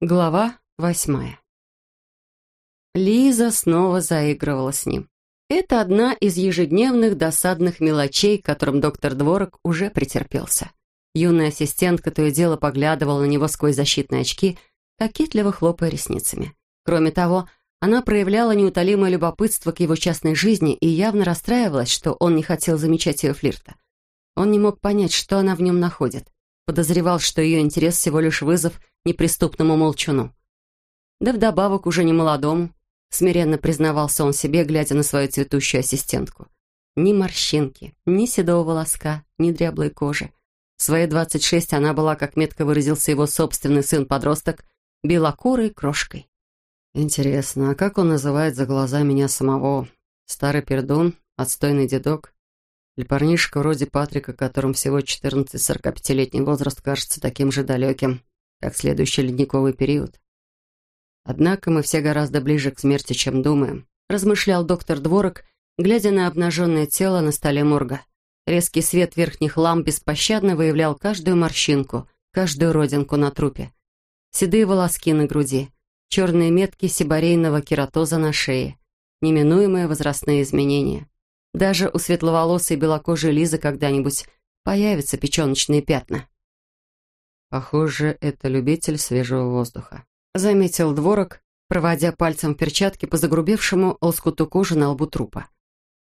Глава восьмая. Лиза снова заигрывала с ним. Это одна из ежедневных досадных мелочей, которым доктор Дворок уже претерпелся. Юная ассистентка то и дело поглядывала на него сквозь защитные очки, кокетливо хлопая ресницами. Кроме того, она проявляла неутолимое любопытство к его частной жизни и явно расстраивалась, что он не хотел замечать ее флирта. Он не мог понять, что она в нем находит. Подозревал, что ее интерес всего лишь вызов неприступному молчуну. Да вдобавок уже не молодому, смиренно признавался он себе, глядя на свою цветущую ассистентку. Ни морщинки, ни седого волоска, ни дряблой кожи. В свои 26 она была, как метко выразился его собственный сын-подросток, белокурой крошкой. Интересно, а как он называет за глаза меня самого? Старый пердун? Отстойный дедок? Или парнишка вроде Патрика, которому всего 14-45-летний возраст кажется таким же далеким? Как следующий ледниковый период. Однако мы все гораздо ближе к смерти, чем думаем, размышлял доктор Дворок, глядя на обнаженное тело на столе морга. Резкий свет верхних ламп беспощадно выявлял каждую морщинку, каждую родинку на трупе. Седые волоски на груди, черные метки сибарейного кератоза на шее, неминуемые возрастные изменения. Даже у светловолосой белокожей Лизы когда-нибудь появятся печеночные пятна. Похоже, это любитель свежего воздуха. Заметил дворок, проводя пальцем в перчатке по загрубевшему лоскуту кожи на лбу трупа.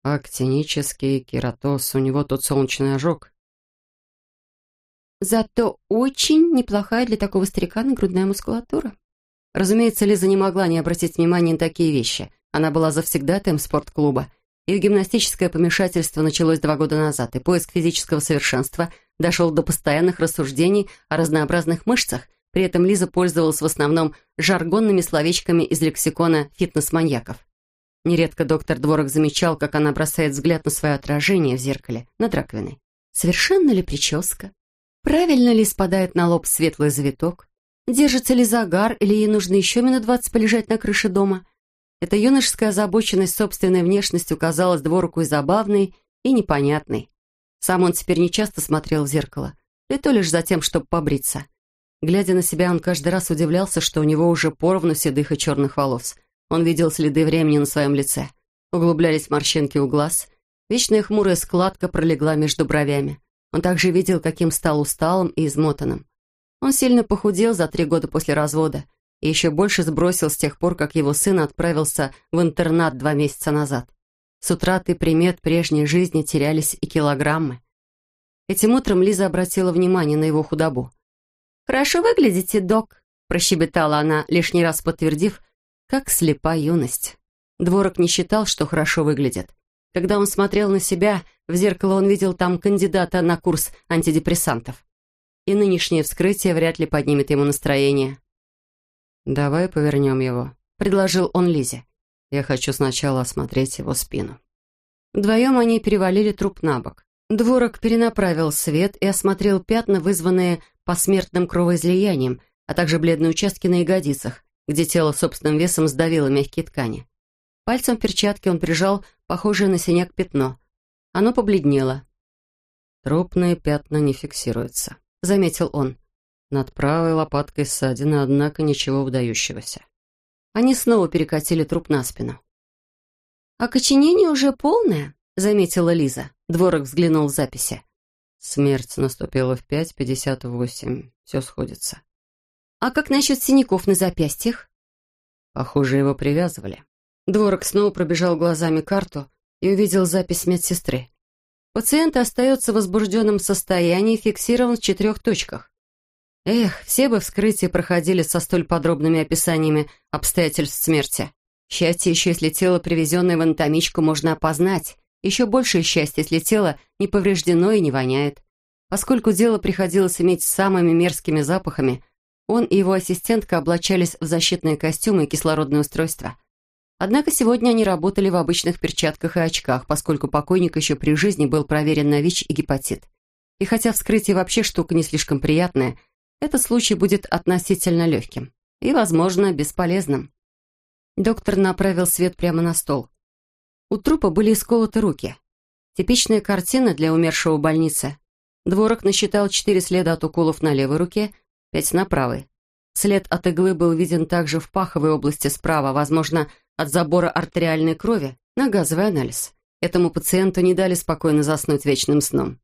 Актинический кератоз, у него тут солнечный ожог. Зато очень неплохая для такого старикана грудная мускулатура. Разумеется, Лиза не могла не обратить внимания на такие вещи. Она была завсегдатаем спортклуба. Их гимнастическое помешательство началось два года назад, и поиск физического совершенства дошел до постоянных рассуждений о разнообразных мышцах, при этом Лиза пользовалась в основном жаргонными словечками из лексикона фитнес-маньяков. Нередко доктор Дворок замечал, как она бросает взгляд на свое отражение в зеркале над раковиной. Совершенно ли прическа? Правильно ли спадает на лоб светлый завиток? Держится ли загар, или ей нужно еще минут двадцать полежать на крыше дома? Эта юношеская озабоченность собственной внешностью казалась Двороку и забавной, и непонятной. Сам он теперь не часто смотрел в зеркало, и то лишь за тем, чтобы побриться. Глядя на себя, он каждый раз удивлялся, что у него уже поровну седых и черных волос. Он видел следы времени на своем лице. Углублялись морщинки у глаз. Вечная хмурая складка пролегла между бровями. Он также видел, каким стал усталым и измотанным. Он сильно похудел за три года после развода и еще больше сбросил с тех пор, как его сын отправился в интернат два месяца назад. С утратой примет прежней жизни терялись и килограммы. Этим утром Лиза обратила внимание на его худобу. «Хорошо выглядите, док», — прощебетала она, лишний раз подтвердив, как слепа юность. Дворок не считал, что хорошо выглядит. Когда он смотрел на себя, в зеркало он видел там кандидата на курс антидепрессантов. И нынешнее вскрытие вряд ли поднимет ему настроение. «Давай повернем его», — предложил он Лизе. «Я хочу сначала осмотреть его спину». Вдвоем они перевалили труп на бок. Дворок перенаправил свет и осмотрел пятна, вызванные посмертным кровоизлиянием, а также бледные участки на ягодицах, где тело собственным весом сдавило мягкие ткани. Пальцем в перчатке он прижал похожее на синяк пятно. Оно побледнело. «Трупные пятна не фиксируются», — заметил он. Над правой лопаткой ссадина, однако ничего выдающегося. Они снова перекатили труп на спину. «Окоченение уже полное», — заметила Лиза. Дворок взглянул в записи. Смерть наступила в 5.58. Все сходится. «А как насчет синяков на запястьях?» Похоже, его привязывали. Дворок снова пробежал глазами карту и увидел запись медсестры. Пациент остается в возбужденном состоянии, фиксирован в четырех точках. Эх, все бы вскрытия проходили со столь подробными описаниями обстоятельств смерти. Счастье еще, если тело, привезенное в анатомичку, можно опознать. Еще большее счастье, если тело не повреждено и не воняет. Поскольку дело приходилось иметь с самыми мерзкими запахами, он и его ассистентка облачались в защитные костюмы и кислородное устройство. Однако сегодня они работали в обычных перчатках и очках, поскольку покойник еще при жизни был проверен на ВИЧ и гепатит. И хотя вскрытие вообще штука не слишком приятная, этот случай будет относительно легким и, возможно, бесполезным. Доктор направил свет прямо на стол. У трупа были исколоты руки. Типичная картина для умершего в больнице. Дворок насчитал четыре следа от уколов на левой руке, пять на правой. След от иглы был виден также в паховой области справа, возможно, от забора артериальной крови, на газовый анализ. Этому пациенту не дали спокойно заснуть вечным сном.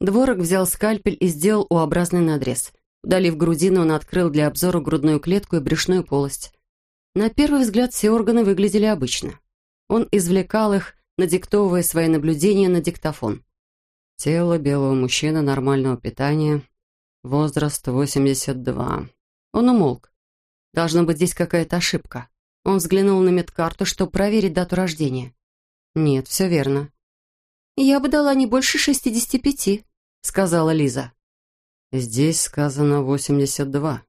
Дворок взял скальпель и сделал U-образный надрез. Удалив грудину, он открыл для обзора грудную клетку и брюшную полость. На первый взгляд все органы выглядели обычно. Он извлекал их, надиктовывая свои наблюдения на диктофон. Тело белого мужчины нормального питания, возраст 82. Он умолк. Должно быть здесь какая-то ошибка. Он взглянул на медкарту, чтобы проверить дату рождения. Нет, все верно. «Я бы дала не больше шестидесяти пяти», — сказала Лиза. «Здесь сказано восемьдесят два».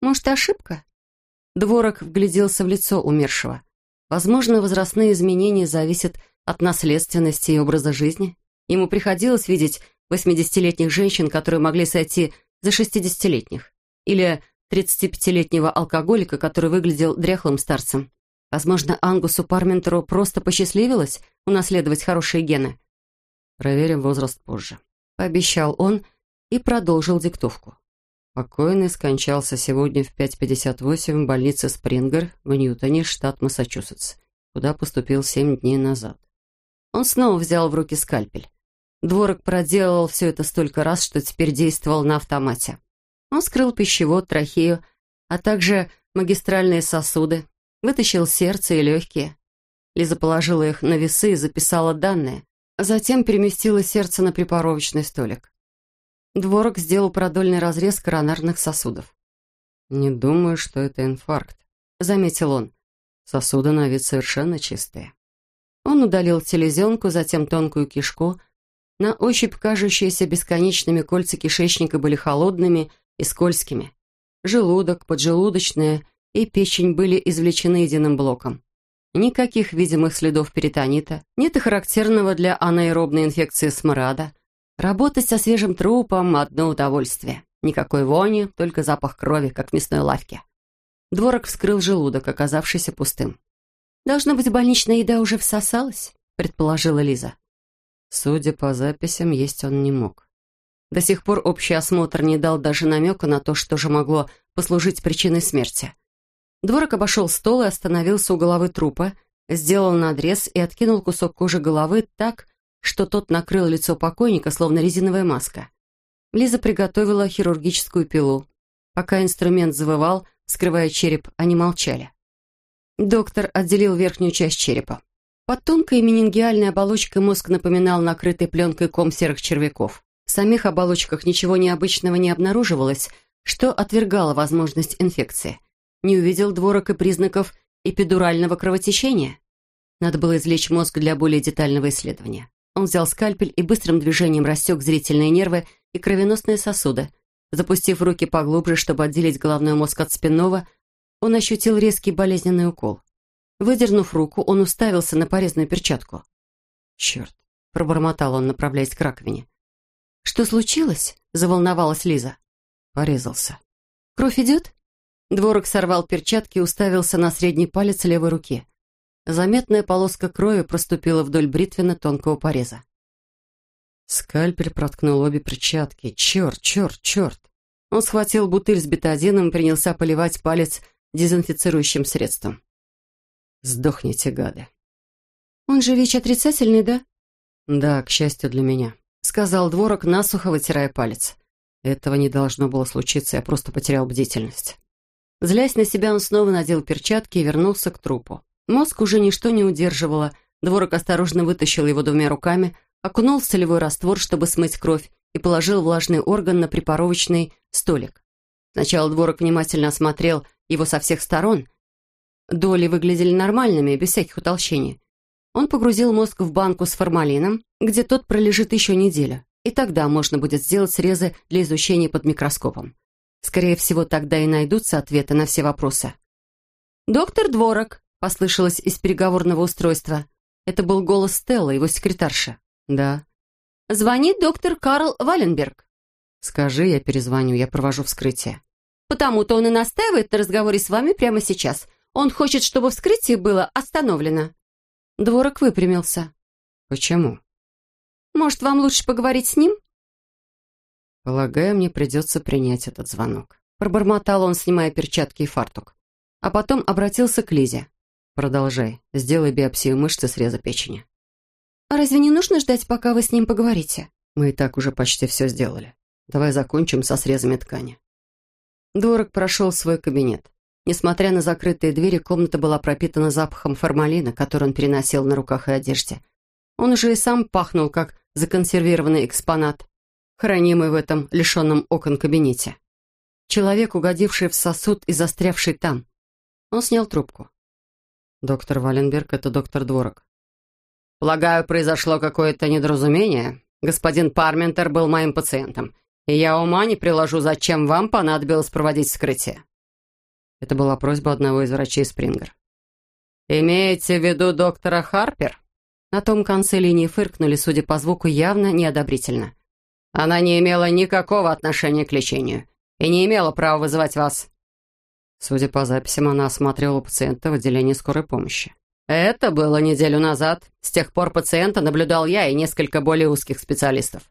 «Может, ошибка?» Дворок вгляделся в лицо умершего. Возможно, возрастные изменения зависят от наследственности и образа жизни. Ему приходилось видеть восьмидесятилетних женщин, которые могли сойти за шестидесятилетних. Или 35-летнего алкоголика, который выглядел дряхлым старцем. Возможно, Ангусу Парментеру просто посчастливилось унаследовать хорошие гены. «Проверим возраст позже», — пообещал он и продолжил диктовку. Покойный скончался сегодня в 5.58 в больнице Спрингер в Ньютоне, штат Массачусетс, куда поступил семь дней назад. Он снова взял в руки скальпель. Дворок проделал все это столько раз, что теперь действовал на автомате. Он скрыл пищевод, трахею, а также магистральные сосуды, вытащил сердце и легкие. Лиза положила их на весы и записала данные, а затем переместила сердце на припоровочный столик. Дворок сделал продольный разрез коронарных сосудов. «Не думаю, что это инфаркт», — заметил он. «Сосуды на вид совершенно чистые». Он удалил селезенку, затем тонкую кишку. На ощупь кажущиеся бесконечными кольца кишечника были холодными и скользкими. Желудок, поджелудочная и печень были извлечены единым блоком. Никаких видимых следов перитонита, нет и характерного для анаэробной инфекции смрада. Работать со свежим трупом – одно удовольствие. Никакой вони, только запах крови, как в мясной лавке. Дворок вскрыл желудок, оказавшийся пустым. «Должно быть, больничная еда уже всосалась», — предположила Лиза. Судя по записям, есть он не мог. До сих пор общий осмотр не дал даже намека на то, что же могло послужить причиной смерти. Дворок обошел стол и остановился у головы трупа, сделал надрез и откинул кусок кожи головы так, что тот накрыл лицо покойника, словно резиновая маска. Лиза приготовила хирургическую пилу. Пока инструмент завывал, скрывая череп, они молчали. Доктор отделил верхнюю часть черепа. Под тонкой менингиальной оболочкой мозг напоминал накрытый пленкой ком серых червяков. В самих оболочках ничего необычного не обнаруживалось, что отвергало возможность инфекции. Не увидел дворок и признаков эпидурального кровотечения. Надо было извлечь мозг для более детального исследования. Он взял скальпель и быстрым движением рассек зрительные нервы и кровеносные сосуды. Запустив руки поглубже, чтобы отделить головной мозг от спинного, он ощутил резкий болезненный укол. Выдернув руку, он уставился на порезанную перчатку. «Черт!» — пробормотал он, направляясь к раковине. «Что случилось?» — заволновалась Лиза. Порезался. «Кровь идет?» Дворок сорвал перчатки и уставился на средний палец левой руки. Заметная полоска крови проступила вдоль бритвенно тонкого пореза. Скальпель проткнул обе перчатки. Черт, черт, черт. Он схватил бутыль с бетадином и принялся поливать палец дезинфицирующим средством. «Сдохните, гады». «Он же ВИЧ отрицательный, да?» «Да, к счастью для меня сказал Дворок, насухо вытирая палец. Этого не должно было случиться, я просто потерял бдительность. Злясь на себя, он снова надел перчатки и вернулся к трупу. Мозг уже ничто не удерживало. Дворок осторожно вытащил его двумя руками, окунул в солевой раствор, чтобы смыть кровь, и положил влажный орган на припоровочный столик. Сначала Дворок внимательно осмотрел его со всех сторон. Доли выглядели нормальными, без всяких утолщений. Он погрузил мозг в банку с формалином, где тот пролежит еще неделю, и тогда можно будет сделать срезы для изучения под микроскопом. Скорее всего, тогда и найдутся ответы на все вопросы. «Доктор Дворок», — послышалось из переговорного устройства. Это был голос Стелла, его секретарша. «Да». «Звонит доктор Карл Валенберг». «Скажи, я перезвоню, я провожу вскрытие». «Потому-то он и настаивает на разговоре с вами прямо сейчас. Он хочет, чтобы вскрытие было остановлено». Дворок выпрямился. «Почему?» «Может, вам лучше поговорить с ним?» «Полагаю, мне придется принять этот звонок». Пробормотал он, снимая перчатки и фартук. А потом обратился к Лизе. «Продолжай. Сделай биопсию мышцы среза печени». «А разве не нужно ждать, пока вы с ним поговорите?» «Мы и так уже почти все сделали. Давай закончим со срезами ткани». Дворок прошел свой кабинет. Несмотря на закрытые двери, комната была пропитана запахом формалина, который он переносил на руках и одежде. Он уже и сам пахнул, как законсервированный экспонат, хранимый в этом лишенном окон кабинете. Человек, угодивший в сосуд и застрявший там. Он снял трубку. «Доктор Валенберг, это доктор Дворок». «Полагаю, произошло какое-то недоразумение. Господин Парментер был моим пациентом, и я ума не приложу, зачем вам понадобилось проводить вскрытие». Это была просьба одного из врачей Спрингер. «Имеете в виду доктора Харпер?» На том конце линии фыркнули, судя по звуку, явно неодобрительно. «Она не имела никакого отношения к лечению и не имела права вызывать вас». Судя по записям, она осматривала пациента в отделении скорой помощи. «Это было неделю назад. С тех пор пациента наблюдал я и несколько более узких специалистов.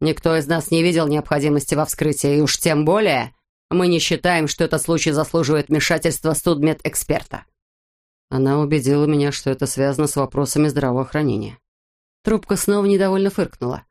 Никто из нас не видел необходимости во вскрытии, и уж тем более мы не считаем, что этот случай заслуживает вмешательства судмедэксперта». Она убедила меня, что это связано с вопросами здравоохранения. Трубка снова недовольно фыркнула.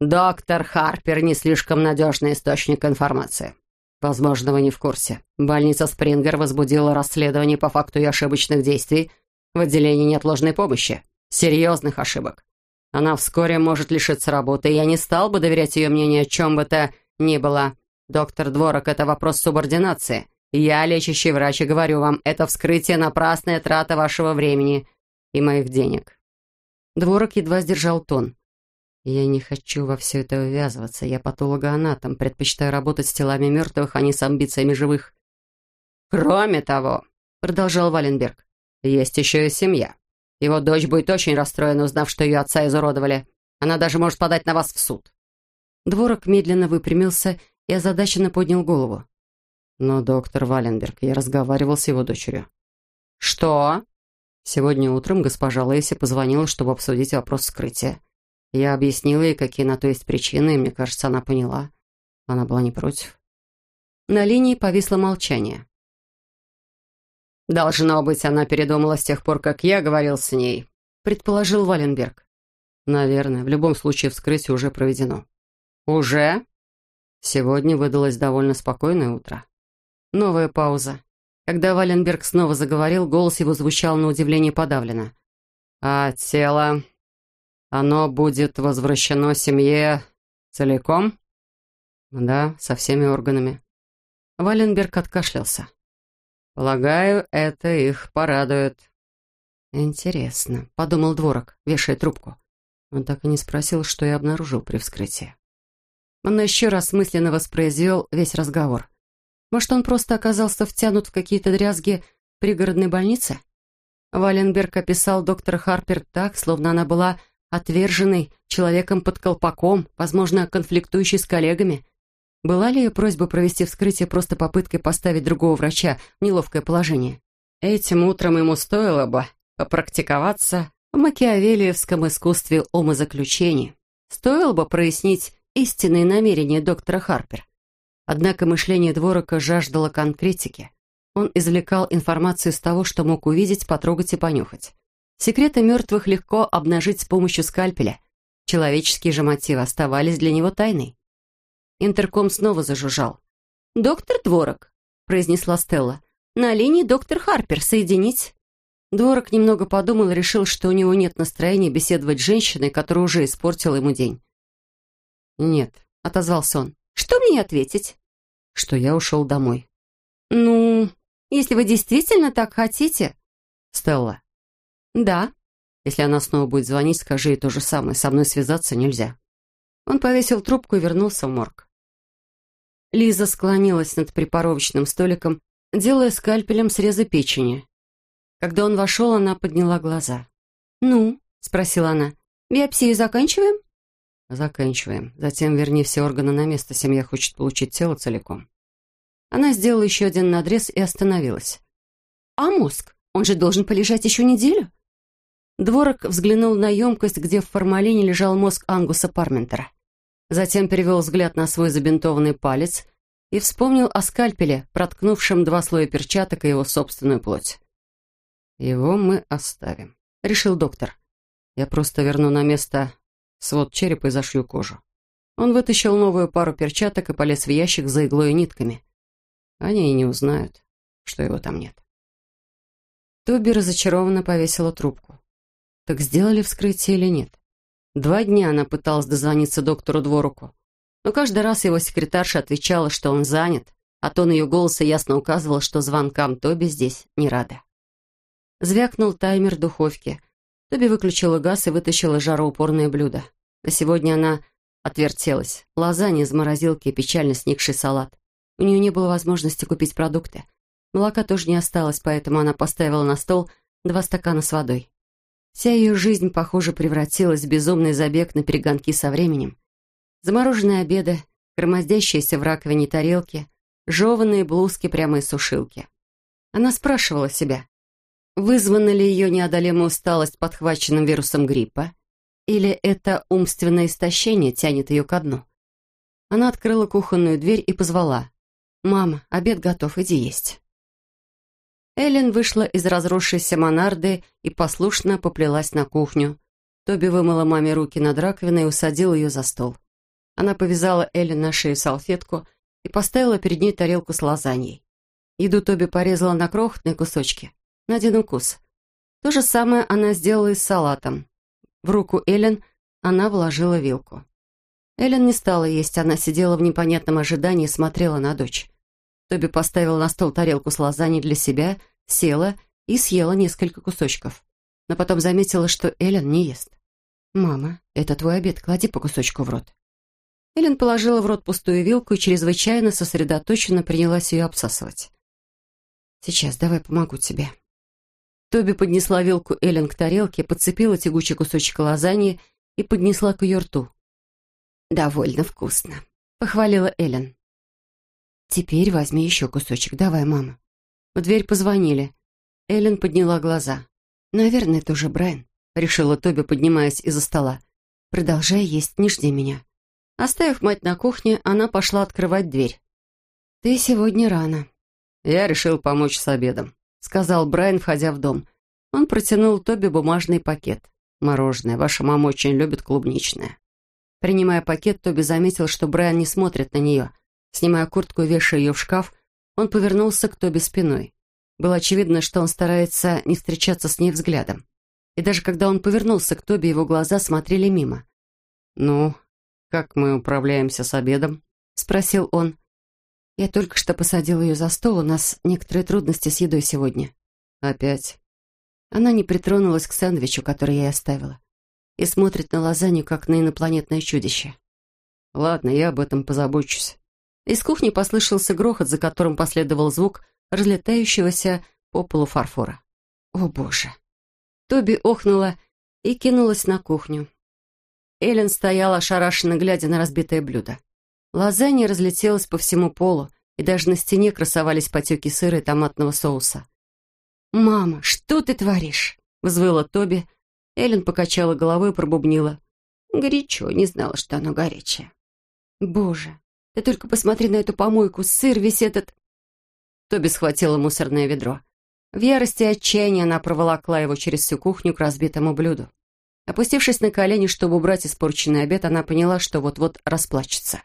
«Доктор Харпер не слишком надежный источник информации. Возможно, вы не в курсе. Больница Спрингер возбудила расследование по факту ее ошибочных действий в отделении неотложной помощи. Серьезных ошибок. Она вскоре может лишиться работы, и я не стал бы доверять ее мнению о чем бы то ни было. Доктор Дворок, это вопрос субординации. Я, лечащий врач, и говорю вам, это вскрытие напрасная трата вашего времени и моих денег». Дворок едва сдержал тон. «Я не хочу во все это ввязываться. Я патологоанатом, предпочитаю работать с телами мертвых, а не с амбициями живых». «Кроме того», — продолжал Валенберг, — «есть еще и семья. Его дочь будет очень расстроена, узнав, что ее отца изуродовали. Она даже может подать на вас в суд». Дворок медленно выпрямился и озадаченно поднял голову. «Но, доктор Валенберг, я разговаривал с его дочерью». «Что?» Сегодня утром госпожа Лейси позвонила, чтобы обсудить вопрос скрытия. Я объяснила ей, какие на то есть причины, и мне кажется, она поняла. Она была не против. На линии повисло молчание. «Должно быть, она передумала с тех пор, как я говорил с ней», предположил Валенберг. «Наверное. В любом случае, вскрытие уже проведено». «Уже?» Сегодня выдалось довольно спокойное утро. Новая пауза. Когда Валенберг снова заговорил, голос его звучал на удивление подавленно. «А тело...» Оно будет возвращено семье целиком? Да, со всеми органами. Валенберг откашлялся. Полагаю, это их порадует. Интересно, подумал Дворок, вешая трубку. Он так и не спросил, что я обнаружил при вскрытии. Он еще раз мысленно воспроизвел весь разговор. Может, он просто оказался втянут в какие-то дрязги пригородной больницы? Валенберг описал доктора Харпер так, словно она была отверженный, человеком под колпаком, возможно, конфликтующий с коллегами. Была ли ее просьба провести вскрытие просто попыткой поставить другого врача в неловкое положение? Этим утром ему стоило бы попрактиковаться в макиавелиевском искусстве умозаключения. Стоило бы прояснить истинные намерения доктора Харпер. Однако мышление Дворока жаждало конкретики. Он извлекал информацию из того, что мог увидеть, потрогать и понюхать. Секреты мертвых легко обнажить с помощью скальпеля. Человеческие же мотивы оставались для него тайной. Интерком снова зажужжал. «Доктор Дворок», — произнесла Стелла. «На линии доктор Харпер. Соединить?» Дворок немного подумал и решил, что у него нет настроения беседовать с женщиной, которая уже испортила ему день. «Нет», — отозвался он. «Что мне ответить?» «Что я ушел домой». «Ну, если вы действительно так хотите...» «Стелла, «Да». «Если она снова будет звонить, скажи ей то же самое. Со мной связаться нельзя». Он повесил трубку и вернулся в морг. Лиза склонилась над припоровочным столиком, делая скальпелем срезы печени. Когда он вошел, она подняла глаза. «Ну?» — спросила она. «Биопсию заканчиваем?» «Заканчиваем. Затем верни все органы на место. Семья хочет получить тело целиком». Она сделала еще один надрез и остановилась. «А мозг? Он же должен полежать еще неделю?» Дворок взглянул на емкость, где в формалине лежал мозг Ангуса Парментера. Затем перевел взгляд на свой забинтованный палец и вспомнил о скальпеле, проткнувшем два слоя перчаток и его собственную плоть. «Его мы оставим», — решил доктор. «Я просто верну на место свод черепа и зашью кожу». Он вытащил новую пару перчаток и полез в ящик за иглой и нитками. Они и не узнают, что его там нет. Тоби разочарованно повесила трубку. Так сделали вскрытие или нет? Два дня она пыталась дозвониться доктору Дворуку, но каждый раз его секретарша отвечала, что он занят, а тон ее голоса ясно указывал, что звонкам Тоби здесь не рада. Звякнул таймер духовки. Тоби выключила газ и вытащила жароупорное блюдо. На сегодня она отвертелась. Лазанья из морозилки и печально сникший салат. У нее не было возможности купить продукты. Молока тоже не осталось, поэтому она поставила на стол два стакана с водой. Вся ее жизнь, похоже, превратилась в безумный забег на перегонки со временем. Замороженные обеды, громоздящиеся в раковине тарелки, жеванные блузки прямо из сушилки. Она спрашивала себя, вызвана ли ее неодолимая усталость подхваченным вирусом гриппа, или это умственное истощение тянет ее ко дну. Она открыла кухонную дверь и позвала. «Мама, обед готов, иди есть». Эллен вышла из разросшейся монарды и послушно поплелась на кухню. Тоби вымыла маме руки над раковиной и усадила ее за стол. Она повязала Эллен на шею салфетку и поставила перед ней тарелку с лазаньей. Еду Тоби порезала на крохотные кусочки, на один укус. То же самое она сделала и с салатом. В руку Эллен она вложила вилку. Эллен не стала есть, она сидела в непонятном ожидании и смотрела на дочь. Тоби поставила на стол тарелку с лазаньей для себя, села и съела несколько кусочков. Но потом заметила, что Эллен не ест. «Мама, это твой обед, клади по кусочку в рот». Эллен положила в рот пустую вилку и чрезвычайно сосредоточенно принялась ее обсасывать. «Сейчас, давай помогу тебе», Тоби поднесла вилку Эллен к тарелке, подцепила тягучий кусочек лазаньи и поднесла к ее рту. «Довольно вкусно», — похвалила Эллен. «Теперь возьми еще кусочек. Давай, мама». В дверь позвонили. Эллен подняла глаза. «Наверное, это уже Брайан», — решила Тоби, поднимаясь из-за стола. «Продолжай есть, не жди меня». Оставив мать на кухне, она пошла открывать дверь. «Ты сегодня рано». «Я решил помочь с обедом», сказал Брайан, входя в дом. Он протянул Тоби бумажный пакет. «Мороженое. Ваша мама очень любит клубничное». Принимая пакет, Тоби заметил, что Брайан не смотрит на нее. Снимая куртку и вешая ее в шкаф, он повернулся к Тоби спиной. Было очевидно, что он старается не встречаться с ней взглядом. И даже когда он повернулся к Тоби, его глаза смотрели мимо. «Ну, как мы управляемся с обедом?» — спросил он. Я только что посадил ее за стол, у нас некоторые трудности с едой сегодня. Опять. Она не притронулась к сэндвичу, который я ей оставила, и смотрит на лазанью, как на инопланетное чудище. Ладно, я об этом позабочусь. Из кухни послышался грохот, за которым последовал звук разлетающегося по полу фарфора. О, боже! Тоби охнула и кинулась на кухню. Эллен стояла, ошарашенно глядя на разбитое блюдо. Лазанья разлетелась по всему полу, и даже на стене красовались потеки сыра и томатного соуса. «Мама, что ты творишь?» — взвыла Тоби. Эллен покачала головой и пробубнила. «Горячо, не знала, что оно горячее». «Боже, ты только посмотри на эту помойку, сыр весь этот...» Тоби схватила мусорное ведро. В ярости и отчаянии она проволокла его через всю кухню к разбитому блюду. Опустившись на колени, чтобы убрать испорченный обед, она поняла, что вот-вот расплачется.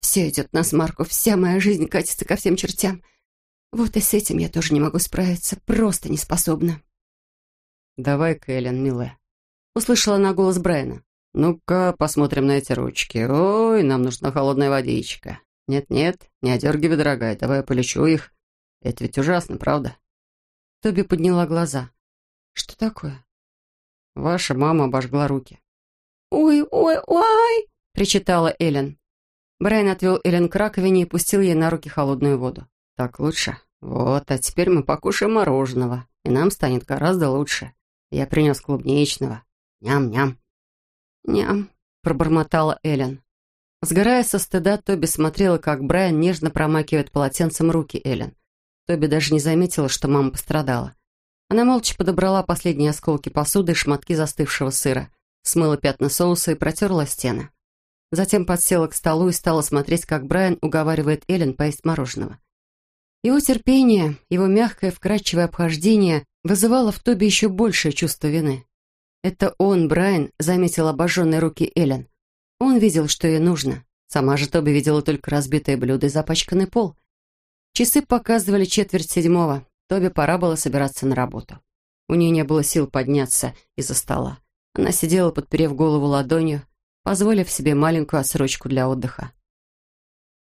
Все идет на смарку, вся моя жизнь катится ко всем чертям. Вот и с этим я тоже не могу справиться, просто не способна. «Давай-ка, Эллен, милая», — услышала она голос Брайана. «Ну-ка, посмотрим на эти ручки. Ой, нам нужна холодная водичка. Нет-нет, не одергивай, дорогая, давай я полечу их. Это ведь ужасно, правда?» Тоби подняла глаза. «Что такое?» «Ваша мама обожгла руки». «Ой, ой, ой!» — причитала Эллен. Брайан отвел Эллен к раковине и пустил ей на руки холодную воду. «Так лучше? Вот, а теперь мы покушаем мороженого, и нам станет гораздо лучше. Я принес клубничного. Ням-ням». «Ням», — пробормотала Эллен. Сгорая со стыда, Тоби смотрела, как Брайан нежно промакивает полотенцем руки Эллен. Тоби даже не заметила, что мама пострадала. Она молча подобрала последние осколки посуды и шматки застывшего сыра, смыла пятна соуса и протерла стены. Затем подсела к столу и стала смотреть, как Брайан уговаривает Эллен поесть мороженого. Его терпение, его мягкое, вкрадчивое обхождение вызывало в Тоби еще большее чувство вины. Это он, Брайан, заметил обожженные руки Эллен. Он видел, что ей нужно. Сама же Тоби видела только разбитое блюдо и запачканный пол. Часы показывали четверть седьмого. Тоби пора было собираться на работу. У нее не было сил подняться из-за стола. Она сидела, подперев голову ладонью, позволив себе маленькую отсрочку для отдыха.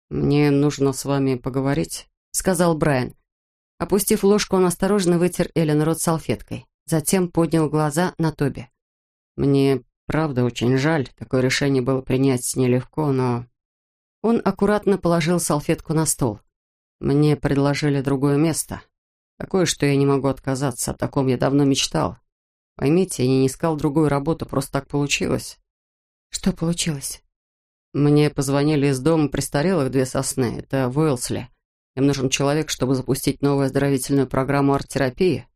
«Мне нужно с вами поговорить», — сказал Брайан. Опустив ложку, он осторожно вытер Эллен рот салфеткой. Затем поднял глаза на Тоби. «Мне, правда, очень жаль. Такое решение было принять нелегко, но...» Он аккуратно положил салфетку на стол. «Мне предложили другое место. Такое, что я не могу отказаться. О таком я давно мечтал. Поймите, я не искал другую работу, просто так получилось». «Что получилось?» Мне позвонили из дома престарелых «Две сосны». Это в Уэлсли. Им нужен человек, чтобы запустить новую оздоровительную программу арт-терапии.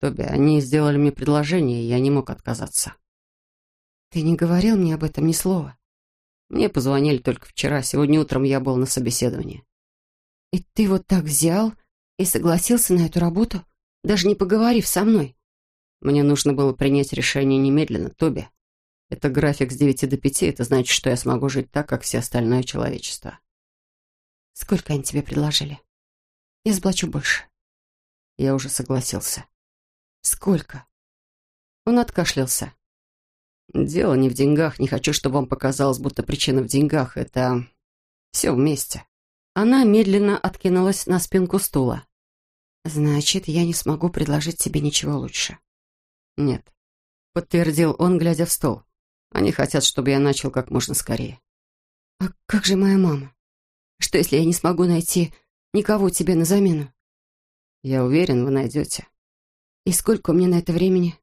Тоби, они сделали мне предложение, и я не мог отказаться. Ты не говорил мне об этом ни слова. Мне позвонили только вчера. Сегодня утром я был на собеседовании. И ты вот так взял и согласился на эту работу, даже не поговорив со мной? Мне нужно было принять решение немедленно, Тоби. Это график с девяти до пяти. Это значит, что я смогу жить так, как все остальное человечество. Сколько они тебе предложили? Я заплачу больше. Я уже согласился. Сколько? Он откашлялся. Дело не в деньгах. Не хочу, чтобы вам показалось, будто причина в деньгах. Это все вместе. Она медленно откинулась на спинку стула. Значит, я не смогу предложить тебе ничего лучше. Нет, подтвердил он, глядя в стол. Они хотят, чтобы я начал как можно скорее. А как же моя мама? Что, если я не смогу найти никого тебе на замену? Я уверен, вы найдете. И сколько у меня на это времени?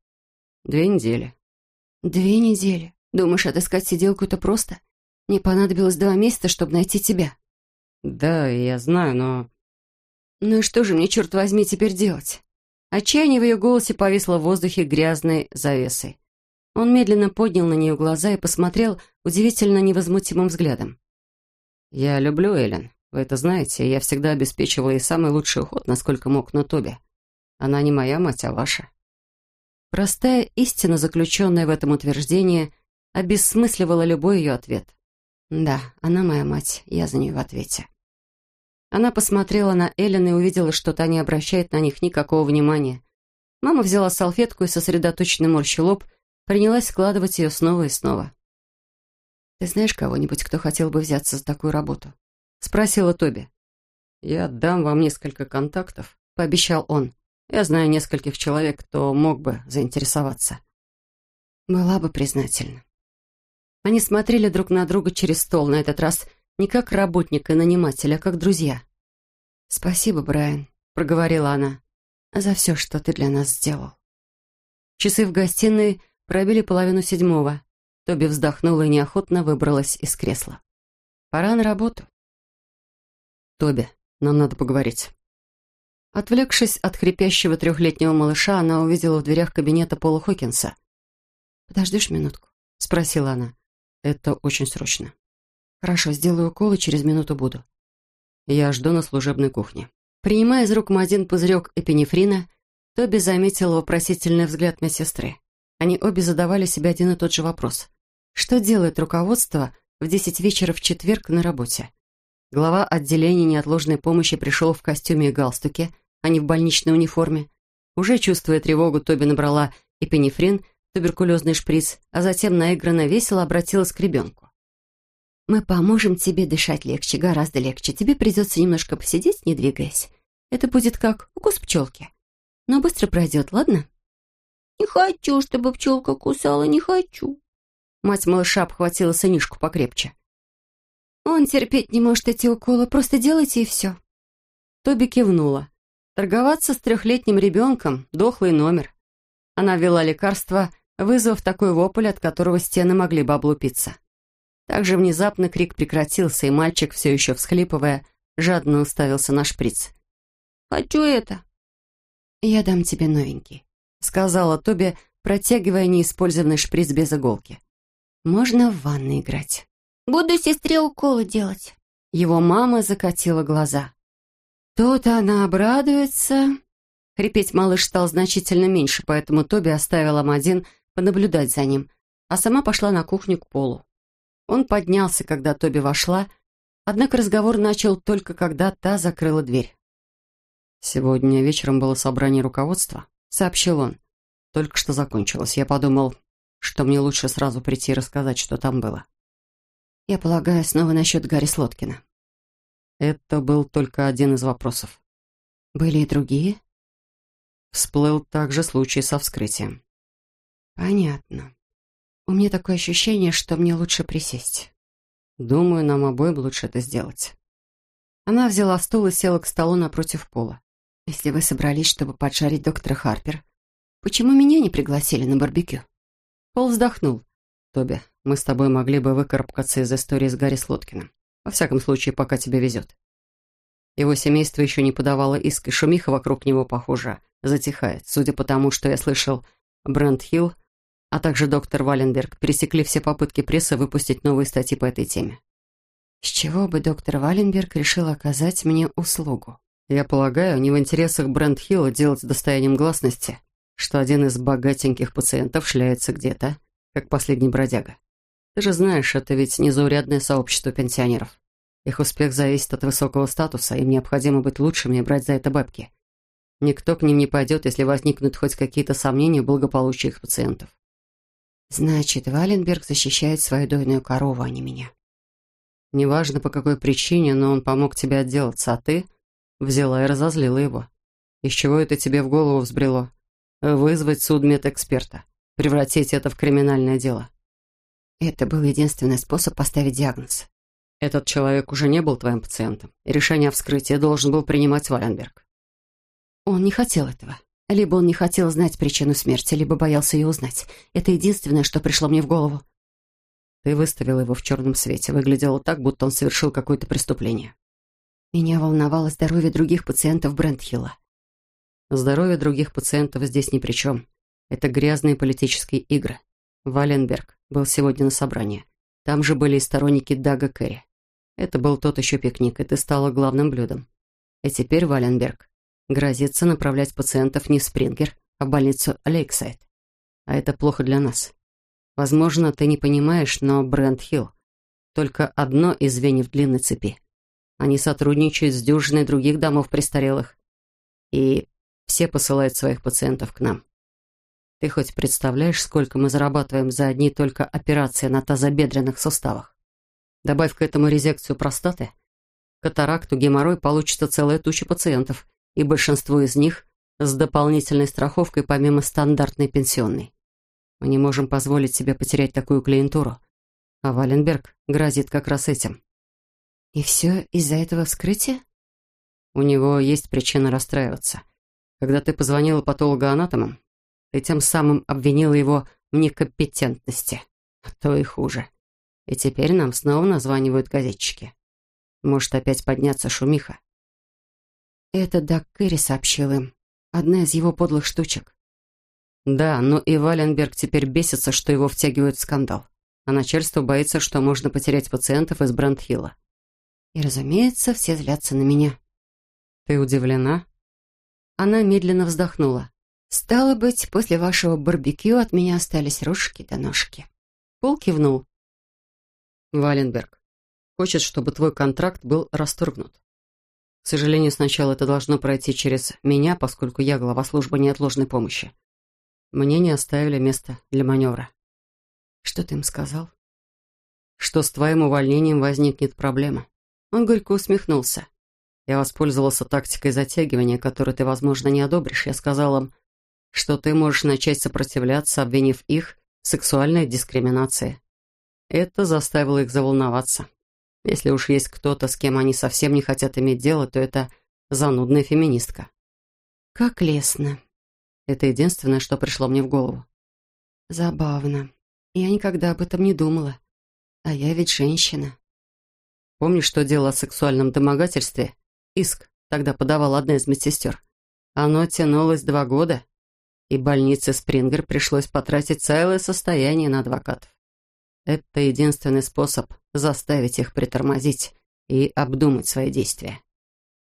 Две недели. Две недели? Думаешь, отыскать сиделку это просто? Мне понадобилось два месяца, чтобы найти тебя. Да, я знаю, но... Ну и что же мне, черт возьми, теперь делать? Отчаяние в ее голосе повисло в воздухе грязной завесой. Он медленно поднял на нее глаза и посмотрел удивительно невозмутимым взглядом. «Я люблю Эллен, вы это знаете, я всегда обеспечивал ей самый лучший уход, насколько мог на Тоби. Она не моя мать, а ваша». Простая истина, заключенная в этом утверждении, обесмысливала любой ее ответ. «Да, она моя мать, я за нее в ответе». Она посмотрела на Эллен и увидела, что та не обращает на них никакого внимания. Мама взяла салфетку и, сосредоточенно морща лоб, принялась складывать ее снова и снова. «Ты знаешь кого-нибудь, кто хотел бы взяться за такую работу?» — спросила Тоби. «Я дам вам несколько контактов», — пообещал он. «Я знаю нескольких человек, кто мог бы заинтересоваться». Была бы признательна. Они смотрели друг на друга через стол, на этот раз не как работник и наниматель, а как друзья. «Спасибо, Брайан», — проговорила она, — «за все, что ты для нас сделал». Часы в гостиной пробили половину седьмого. Тоби вздохнула и неохотно выбралась из кресла. «Пора на работу». «Тоби, нам надо поговорить». Отвлекшись от хрипящего трехлетнего малыша, она увидела в дверях кабинета Пола Хокинса. «Подождешь минутку?» — спросила она. «Это очень срочно». «Хорошо, сделаю укол и через минуту буду». «Я жду на служебной кухне». Принимая из рук один пузырек эпинефрина, Тоби заметил вопросительный взгляд медсестры. Они обе задавали себе один и тот же вопрос. Что делает руководство в десять вечера в четверг на работе? Глава отделения неотложной помощи пришел в костюме и галстуке, а не в больничной униформе. Уже чувствуя тревогу, Тоби набрала эпинефрин, туберкулезный шприц, а затем наигранно весело обратилась к ребенку. «Мы поможем тебе дышать легче, гораздо легче. Тебе придется немножко посидеть, не двигаясь. Это будет как укус пчелки. Но быстро пройдет, ладно?» «Не хочу, чтобы пчелка кусала, не хочу», Мать малыша обхватила сынишку покрепче. «Он терпеть не может эти уколы, просто делайте и все». Тоби кивнула. Торговаться с трехлетним ребенком – дохлый номер. Она ввела лекарство, вызвав такой вопль, от которого стены могли бы облупиться. Также внезапно крик прекратился, и мальчик, все еще всхлипывая, жадно уставился на шприц. «Хочу это». «Я дам тебе новенький», — сказала Тоби, протягивая неиспользованный шприц без иголки. Можно в ванной играть. Буду сестре уколы делать». Его мама закатила глаза. «Тут она обрадуется». Хрипеть малыш стал значительно меньше, поэтому Тоби оставил Амадин понаблюдать за ним, а сама пошла на кухню к полу. Он поднялся, когда Тоби вошла, однако разговор начал только когда та закрыла дверь. «Сегодня вечером было собрание руководства», — сообщил он. «Только что закончилось. Я подумал, что мне лучше сразу прийти и рассказать, что там было». «Я полагаю, снова насчет Гарри Слоткина». Это был только один из вопросов. «Были и другие?» Всплыл также случай со вскрытием. «Понятно. У меня такое ощущение, что мне лучше присесть. Думаю, нам обоим лучше это сделать». Она взяла стул и села к столу напротив пола. «Если вы собрались, чтобы поджарить доктора Харпер, почему меня не пригласили на барбекю?» Пол вздохнул. «Тоби, мы с тобой могли бы выкарабкаться из истории с Гарри Слоткиным. Во всяком случае, пока тебе везет. Его семейство еще не подавало иск, и шумиха вокруг него, похоже, затихает. Судя по тому, что я слышал, Брент Хилл а также доктор Валенберг пересекли все попытки прессы выпустить новые статьи по этой теме. С чего бы доктор Валенберг решил оказать мне услугу? Я полагаю, не в интересах Брент Хилла делать достоянием гласности, что один из богатеньких пациентов шляется где-то, как последний бродяга. Ты же знаешь, это ведь незаурядное сообщество пенсионеров. Их успех зависит от высокого статуса, им необходимо быть лучшими и брать за это бабки. Никто к ним не пойдет, если возникнут хоть какие-то сомнения в благополучии их пациентов. Значит, Валенберг защищает свою дойную корову, а не меня. Неважно, по какой причине, но он помог тебе отделаться, а ты взяла и разозлила его. Из чего это тебе в голову взбрело? Вызвать судмедэксперта. Превратить это в криминальное дело. Это был единственный способ поставить диагноз. Этот человек уже не был твоим пациентом, решение о вскрытии должен был принимать Валенберг. Он не хотел этого. Либо он не хотел знать причину смерти, либо боялся ее узнать. Это единственное, что пришло мне в голову. Ты выставила его в черном свете. Выглядело так, будто он совершил какое-то преступление. Меня волновало здоровье других пациентов Брентхилла. Здоровье других пациентов здесь ни при чем. Это грязные политические игры. Валенберг был сегодня на собрании. Там же были и сторонники Дага Керри. Это был тот еще пикник, и ты стала главным блюдом. И теперь Валенберг грозится направлять пациентов не в Спрингер, а в больницу Лейксайд. А это плохо для нас. Возможно, ты не понимаешь, но Брент Хилл — только одно из звеньев длинной цепи. Они сотрудничают с дюжиной других домов престарелых. И все посылают своих пациентов к нам. Ты хоть представляешь, сколько мы зарабатываем за одни только операции на тазобедренных суставах? Добавь к этому резекцию простаты, катаракту, геморрой, получится целая туча пациентов, и большинство из них с дополнительной страховкой помимо стандартной пенсионной. Мы не можем позволить себе потерять такую клиентуру, а Валенберг грозит как раз этим. И все из-за этого вскрытия? У него есть причина расстраиваться. Когда ты позвонила патологоанатомам, ты тем самым обвинила его в некомпетентности, а то и хуже. И теперь нам снова названивают газетчики. Может опять подняться шумиха. Это Дак Кэрри сообщил им. Одна из его подлых штучек. Да, но и Валенберг теперь бесится, что его втягивают в скандал. А начальство боится, что можно потерять пациентов из Брандхилла. И, разумеется, все злятся на меня. Ты удивлена? Она медленно вздохнула. «Стало быть, после вашего барбекю от меня остались рожки до ножки». Пол кивнул. «Валенберг хочет, чтобы твой контракт был расторгнут. К сожалению, сначала это должно пройти через меня, поскольку я глава службы неотложной помощи. Мне не оставили места для маневра. Что ты им сказал? Что с твоим увольнением возникнет проблема. Он горько усмехнулся. Я воспользовался тактикой затягивания, которую ты, возможно, не одобришь. Я сказал им, что ты можешь начать сопротивляться, обвинив их в сексуальной дискриминации. Это заставило их заволноваться. Если уж есть кто-то, с кем они совсем не хотят иметь дело, то это занудная феминистка. Как лестно. Это единственное, что пришло мне в голову. Забавно. Я никогда об этом не думала. А я ведь женщина. Помнишь, что дело о сексуальном домогательстве? Иск тогда подавала одна из медсестер. Оно тянулось два года, и больнице Спрингер пришлось потратить целое состояние на адвокатов. Это единственный способ заставить их притормозить и обдумать свои действия.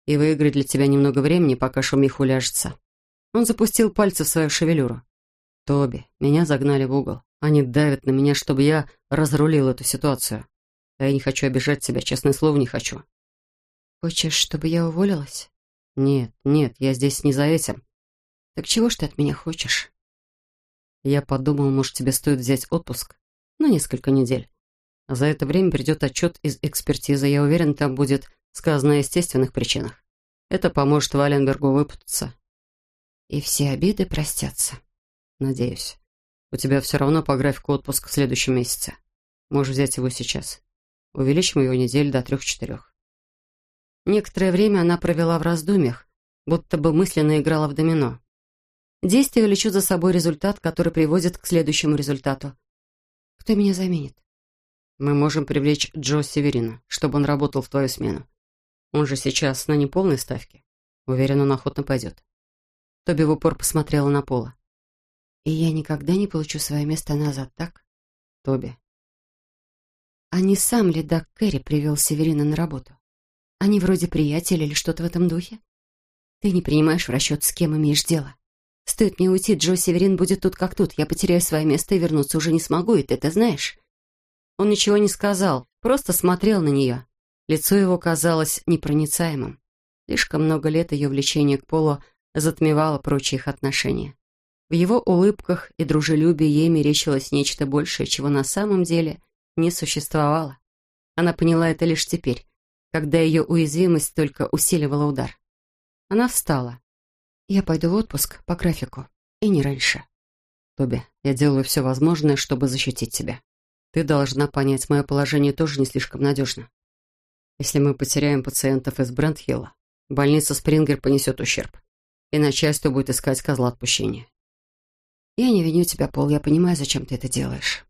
И выиграть для тебя немного времени, пока шумих уляжется. Он запустил пальцы в свою шевелюру. «Тоби, меня загнали в угол. Они давят на меня, чтобы я разрулил эту ситуацию. А я не хочу обижать тебя, честное слово, не хочу». «Хочешь, чтобы я уволилась?» «Нет, нет, я здесь не за этим». «Так чего ж ты от меня хочешь?» Я подумал, может, тебе стоит взять отпуск на несколько недель. За это время придет отчет из экспертизы. Я уверен, там будет сказано о естественных причинах. Это поможет Валенбергу выпутаться. И все обиды простятся. Надеюсь. У тебя все равно по графику отпуск в следующем месяце. Можешь взять его сейчас. Увеличим его неделю до трех-четырех. Некоторое время она провела в раздумьях, будто бы мысленно играла в домино. Действие влечет за собой результат, который приводит к следующему результату. Кто меня заменит? Мы можем привлечь Джо Северина, чтобы он работал в твою смену. Он же сейчас на неполной ставке. Уверен, он охотно пойдет. Тоби в упор посмотрела на Пола. И я никогда не получу свое место назад, так? Тоби. А не сам ли Дак Кэрри привел Северина на работу? Они вроде приятели или что-то в этом духе? Ты не принимаешь в расчет, с кем имеешь дело. Стоит мне уйти, Джо Северин будет тут как тут. Я потеряю свое место и вернуться уже не смогу, и ты это знаешь. Он ничего не сказал, просто смотрел на нее. Лицо его казалось непроницаемым. Слишком много лет ее влечение к Полу затмевало прочие их отношения. В его улыбках и дружелюбии ей мерещилось нечто большее, чего на самом деле не существовало. Она поняла это лишь теперь, когда ее уязвимость только усиливала удар. Она встала. «Я пойду в отпуск по графику, и не раньше». «Тоби, я делаю все возможное, чтобы защитить тебя. Ты должна понять, мое положение тоже не слишком надежно. Если мы потеряем пациентов из Брентхилла, больница Спрингер понесет ущерб, и начальство будет искать козла отпущения. Я не виню тебя, Пол, я понимаю, зачем ты это делаешь.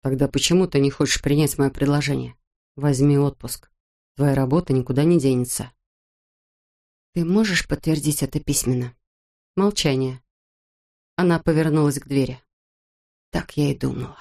Тогда почему ты не хочешь принять мое предложение? Возьми отпуск. Твоя работа никуда не денется. Ты можешь подтвердить это письменно? Молчание. Она повернулась к двери. Так я и думала.